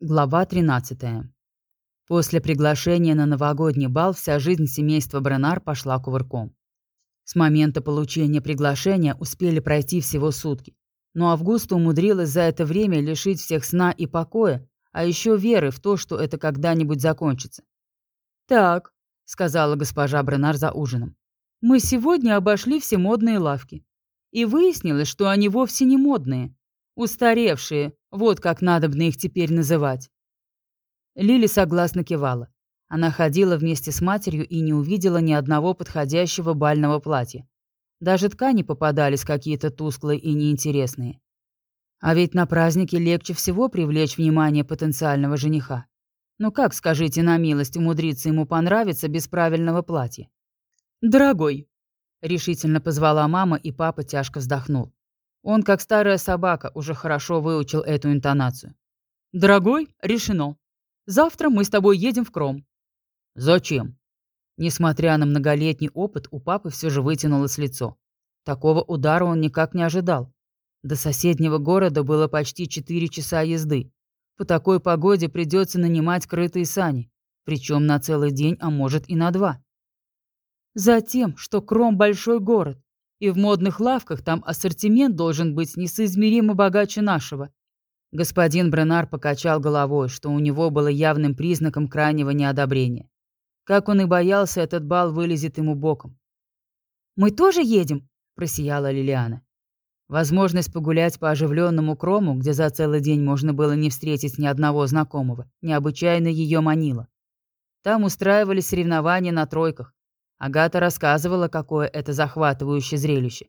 Глава 13. После приглашения на новогодний бал вся жизнь семейства Бренар пошла кувырком. С момента получения приглашения успели пройти всего сутки, но Августа умудрилась за это время лишить всех сна и покоя, а еще веры в то, что это когда-нибудь закончится. «Так», — сказала госпожа Бренар за ужином, — «мы сегодня обошли все модные лавки, и выяснилось, что они вовсе не модные, устаревшие, вот как надо бы их теперь называть. Лили согласно кивала. Она ходила вместе с матерью и не увидела ни одного подходящего бального платья. Даже ткани попадались какие-то тусклые и неинтересные. А ведь на празднике легче всего привлечь внимание потенциального жениха. Ну как, скажите на милость, умудриться ему понравиться без правильного платья? «Дорогой», — решительно позвала мама, и папа тяжко вздохнул. Он, как старая собака, уже хорошо выучил эту интонацию. «Дорогой, решено. Завтра мы с тобой едем в Кром». «Зачем?» Несмотря на многолетний опыт, у папы все же вытянулось лицо. Такого удара он никак не ожидал. До соседнего города было почти 4 часа езды. По такой погоде придется нанимать крытые сани, причем на целый день, а может и на два. Затем, что Кром – большой город, и в модных лавках там ассортимент должен быть несоизмеримо богаче нашего. Господин Бренар покачал головой, что у него было явным признаком крайнего неодобрения. Как он и боялся, этот бал вылезет ему боком. «Мы тоже едем?» – просияла Лилиана. Возможность погулять по оживленному крому, где за целый день можно было не встретить ни одного знакомого, необычайно ее манила. Там устраивали соревнования на тройках, Агата рассказывала, какое это захватывающее зрелище.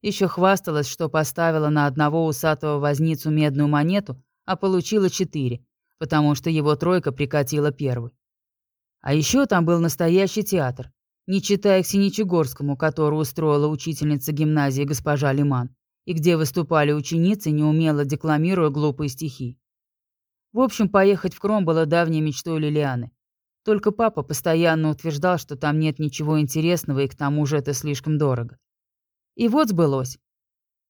Еще хвасталась, что поставила на одного усатого возницу медную монету, а получила четыре, потому что его тройка прикатила первый. А еще там был настоящий театр, не читая к Синичегорскому, который устроила учительница гимназии госпожа Лиман, и где выступали ученицы, неумело декламируя глупые стихи. В общем, поехать в Кром было давней мечтой Лилианы. Только папа постоянно утверждал, что там нет ничего интересного, и к тому же это слишком дорого. И вот сбылось.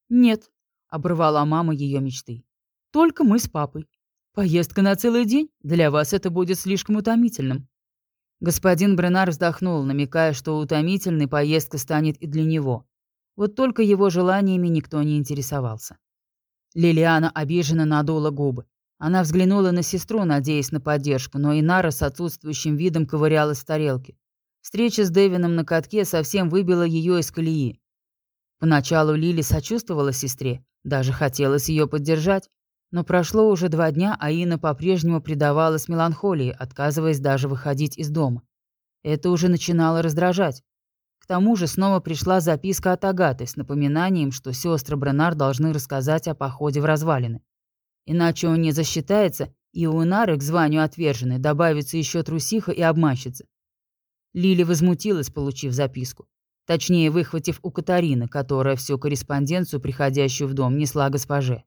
«Нет», — обрывала мама ее мечты. «Только мы с папой. Поездка на целый день? Для вас это будет слишком утомительным». Господин Бренар вздохнул, намекая, что утомительной поездка станет и для него. Вот только его желаниями никто не интересовался. Лилиана обиженно надула губы. Она взглянула на сестру, надеясь на поддержку, но Инара с отсутствующим видом ковырялась в тарелке. Встреча с Дэвином на катке совсем выбила ее из колеи. Поначалу Лили сочувствовала сестре, даже хотелось ее поддержать. Но прошло уже два дня, а Ина по-прежнему предавалась меланхолии, отказываясь даже выходить из дома. Это уже начинало раздражать. К тому же снова пришла записка от Агаты с напоминанием, что сестры Бренар должны рассказать о походе в развалины. Иначе он не засчитается, и у Инары к званию отверженной добавится еще трусиха и обманщица. Лили возмутилась, получив записку. Точнее, выхватив у Катарины, которая всю корреспонденцию, приходящую в дом, несла госпоже.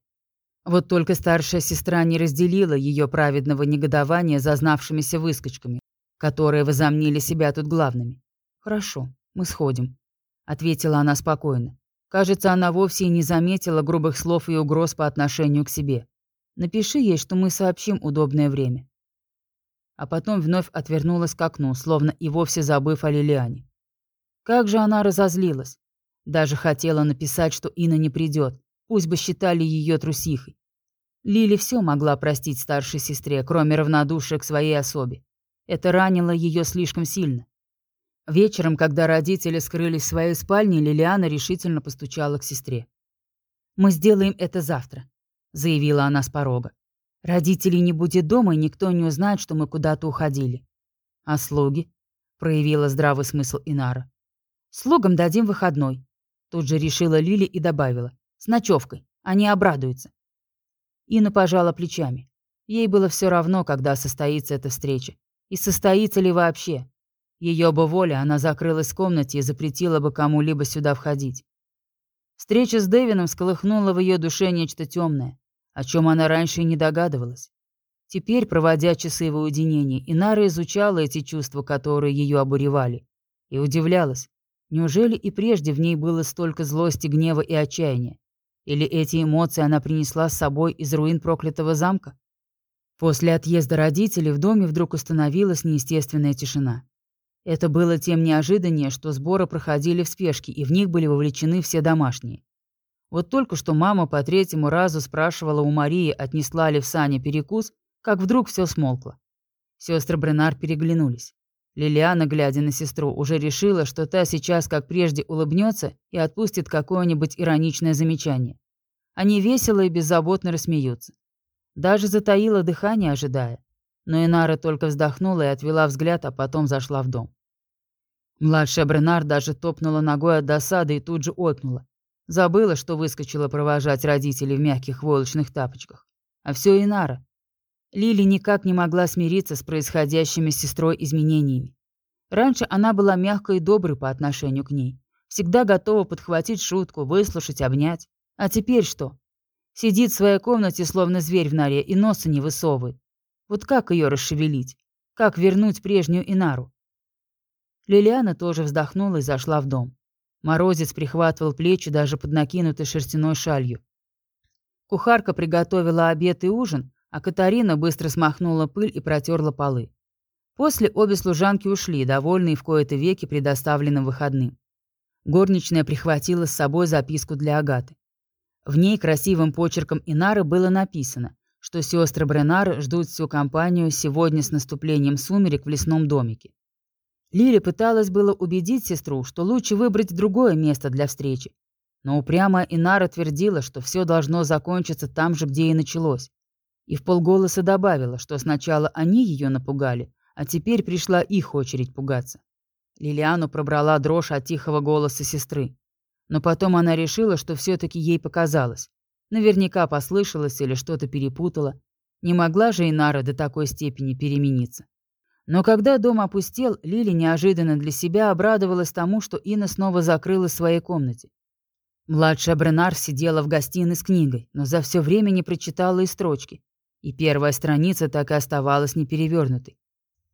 Вот только старшая сестра не разделила ее праведного негодования зазнавшимися выскочками, которые возомнили себя тут главными. «Хорошо, мы сходим», — ответила она спокойно. Кажется, она вовсе и не заметила грубых слов и угроз по отношению к себе. Напиши ей, что мы сообщим удобное время». А потом вновь отвернулась к окну, словно и вовсе забыв о Лилиане. Как же она разозлилась. Даже хотела написать, что Инна не придет, пусть бы считали ее трусихой. Лили все могла простить старшей сестре, кроме равнодушия к своей особе. Это ранило ее слишком сильно. Вечером, когда родители скрылись в своей спальне, Лилиана решительно постучала к сестре. «Мы сделаем это завтра заявила она с порога. Родителей не будет дома, и никто не узнает, что мы куда-то уходили. А слуги? проявила здравый смысл Инара. Слугам дадим выходной. Тут же решила Лили и добавила. С ночевкой. Они обрадуются. Инна пожала плечами. Ей было все равно, когда состоится эта встреча. И состоится ли вообще. Ее бы воля, она закрылась в комнате и запретила бы кому-либо сюда входить. Встреча с Дэвином сколыхнула в ее душе нечто темное о чем она раньше и не догадывалась. Теперь, проводя часы в уединении, Инара изучала эти чувства, которые ее обуревали, и удивлялась. Неужели и прежде в ней было столько злости, гнева и отчаяния? Или эти эмоции она принесла с собой из руин проклятого замка? После отъезда родителей в доме вдруг установилась неестественная тишина. Это было тем неожиданнее, что сборы проходили в спешке, и в них были вовлечены все домашние. Вот только что мама по третьему разу спрашивала у Марии, отнесла ли в сане перекус, как вдруг все смолкло. Сестры Бренар переглянулись. Лилиана, глядя на сестру, уже решила, что та сейчас, как прежде, улыбнется и отпустит какое-нибудь ироничное замечание. Они весело и беззаботно рассмеются. Даже затаила дыхание, ожидая. Но Инара только вздохнула и отвела взгляд, а потом зашла в дом. Младшая Бренар даже топнула ногой от досады и тут же отнула. Забыла, что выскочила провожать родителей в мягких войлочных тапочках. А все Инара. Лили никак не могла смириться с происходящими с сестрой изменениями. Раньше она была мягкой и доброй по отношению к ней. Всегда готова подхватить шутку, выслушать, обнять. А теперь что? Сидит в своей комнате, словно зверь в норе, и носа не высовывает. Вот как ее расшевелить? Как вернуть прежнюю Инару? Лилиана тоже вздохнула и зашла в дом. Морозец прихватывал плечи даже под накинутой шерстяной шалью. Кухарка приготовила обед и ужин, а Катарина быстро смахнула пыль и протерла полы. После обе служанки ушли, довольные в кои-то веки предоставленным выходным. Горничная прихватила с собой записку для Агаты. В ней красивым почерком Инары было написано, что сестры Бренар ждут всю компанию сегодня с наступлением сумерек в лесном домике. Лили пыталась было убедить сестру, что лучше выбрать другое место для встречи. Но упрямо Инара твердила, что все должно закончиться там же, где и началось. И в полголоса добавила, что сначала они ее напугали, а теперь пришла их очередь пугаться. Лилиану пробрала дрожь от тихого голоса сестры. Но потом она решила, что все-таки ей показалось. Наверняка послышалось или что-то перепутала. Не могла же Инара до такой степени перемениться. Но когда дом опустел, Лили неожиданно для себя обрадовалась тому, что Инна снова закрылась в своей комнате. Младшая Бренар сидела в гостиной с книгой, но за все время не прочитала и строчки. И первая страница так и оставалась неперевернутой.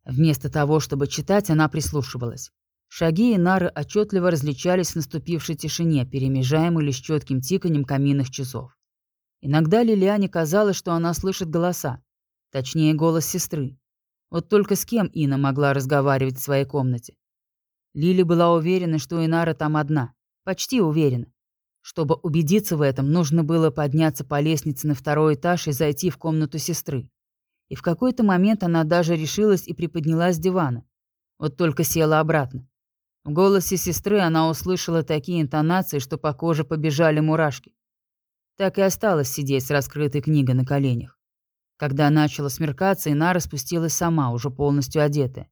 Вместо того, чтобы читать, она прислушивалась. Шаги Инары отчетливо различались в наступившей тишине, перемежаемой лишь четким тиканьем каминных часов. Иногда Лилиане казалось, что она слышит голоса, точнее, голос сестры. Вот только с кем Ина могла разговаривать в своей комнате? Лили была уверена, что Инара там одна. Почти уверена. Чтобы убедиться в этом, нужно было подняться по лестнице на второй этаж и зайти в комнату сестры. И в какой-то момент она даже решилась и приподнялась с дивана. Вот только села обратно. В голосе сестры она услышала такие интонации, что по коже побежали мурашки. Так и осталась сидеть с раскрытой книгой на коленях. Когда начало смеркаться, Инара спустилась сама, уже полностью одетая.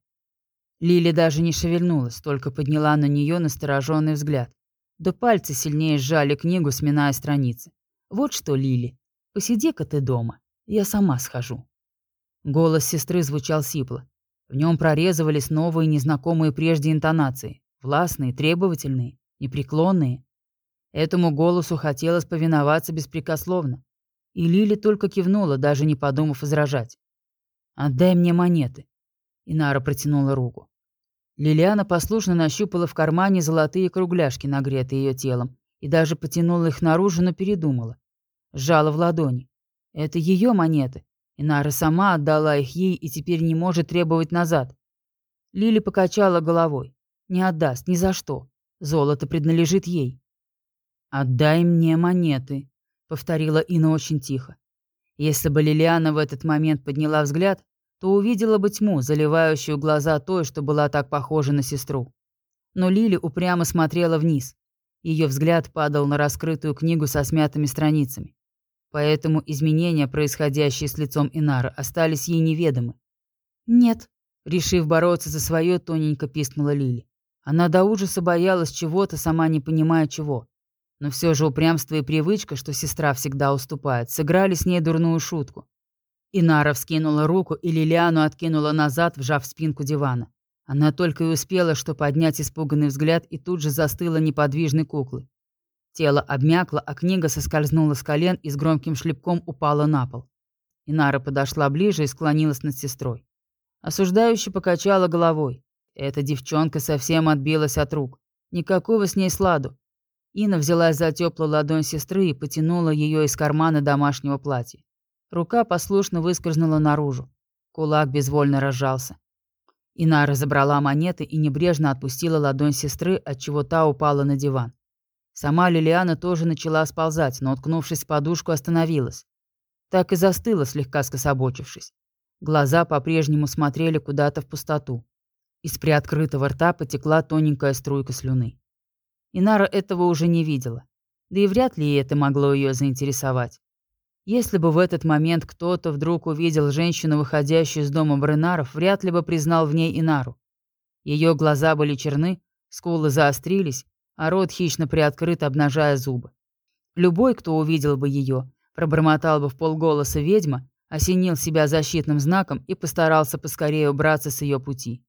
Лили даже не шевельнулась, только подняла на нее настороженный взгляд. Да пальцы сильнее сжали книгу, сминая страницы. «Вот что, Лили, посиди-ка ты дома, я сама схожу». Голос сестры звучал сипло. В нем прорезывались новые, незнакомые прежде интонации. Властные, требовательные, непреклонные. Этому голосу хотелось повиноваться беспрекословно. И Лили только кивнула, даже не подумав возражать. «Отдай мне монеты». Инара протянула руку. Лилиана послушно нащупала в кармане золотые кругляшки, нагретые ее телом, и даже потянула их наружу, но передумала. Сжала в ладони. Это ее монеты. Инара сама отдала их ей и теперь не может требовать назад. Лили покачала головой. Не отдаст, ни за что. Золото принадлежит ей. «Отдай мне монеты», повторила Инна очень тихо. Если бы Лилиана в этот момент подняла взгляд, то увидела бы тьму, заливающую глаза той, что была так похожа на сестру. Но Лили упрямо смотрела вниз. Ее взгляд падал на раскрытую книгу со смятыми страницами. Поэтому изменения, происходящие с лицом Инара, остались ей неведомы. «Нет», — решив бороться за свое, тоненько пискнула Лили. Она до ужаса боялась чего-то, сама не понимая чего. Но все же упрямство и привычка, что сестра всегда уступает, сыграли с ней дурную шутку. Инара вскинула руку, и Лилиану откинула назад, вжав спинку дивана. Она только и успела, что поднять испуганный взгляд, и тут же застыла неподвижной куклой. Тело обмякло, а книга соскользнула с колен и с громким шлепком упала на пол. Инара подошла ближе и склонилась над сестрой. Осуждающе покачала головой. Эта девчонка совсем отбилась от рук. Никакого с ней сладу. Инна взялась за теплую ладонь сестры и потянула ее из кармана домашнего платья. Рука послушно выскользнула наружу. Кулак безвольно разжался. Инара забрала монеты и небрежно отпустила ладонь сестры, отчего та упала на диван. Сама Лилиана тоже начала сползать, но, уткнувшись в подушку, остановилась. Так и застыла, слегка скособочившись. Глаза по-прежнему смотрели куда-то в пустоту. Из приоткрытого рта потекла тоненькая струйка слюны. Инара этого уже не видела. Да и вряд ли это могло ее заинтересовать. Если бы в этот момент кто-то вдруг увидел женщину, выходящую из дома Бренаров, вряд ли бы признал в ней Инару. Ее глаза были черны, скулы заострились, а рот хищно приоткрыт, обнажая зубы. Любой, кто увидел бы ее, пробормотал бы в полголоса ведьма, осенил себя защитным знаком и постарался поскорее убраться с ее пути.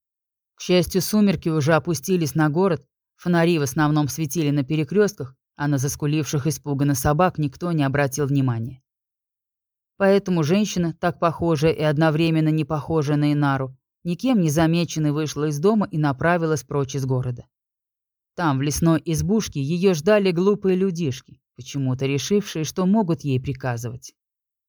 К счастью, сумерки уже опустились на город, фонари в основном светили на перекрестках, а на заскуливших испуганно собак никто не обратил внимания. Поэтому женщина, так похожая и одновременно не похожая на Инару, никем не замеченной вышла из дома и направилась прочь из города. Там, в лесной избушке, ее ждали глупые людишки, почему-то решившие, что могут ей приказывать.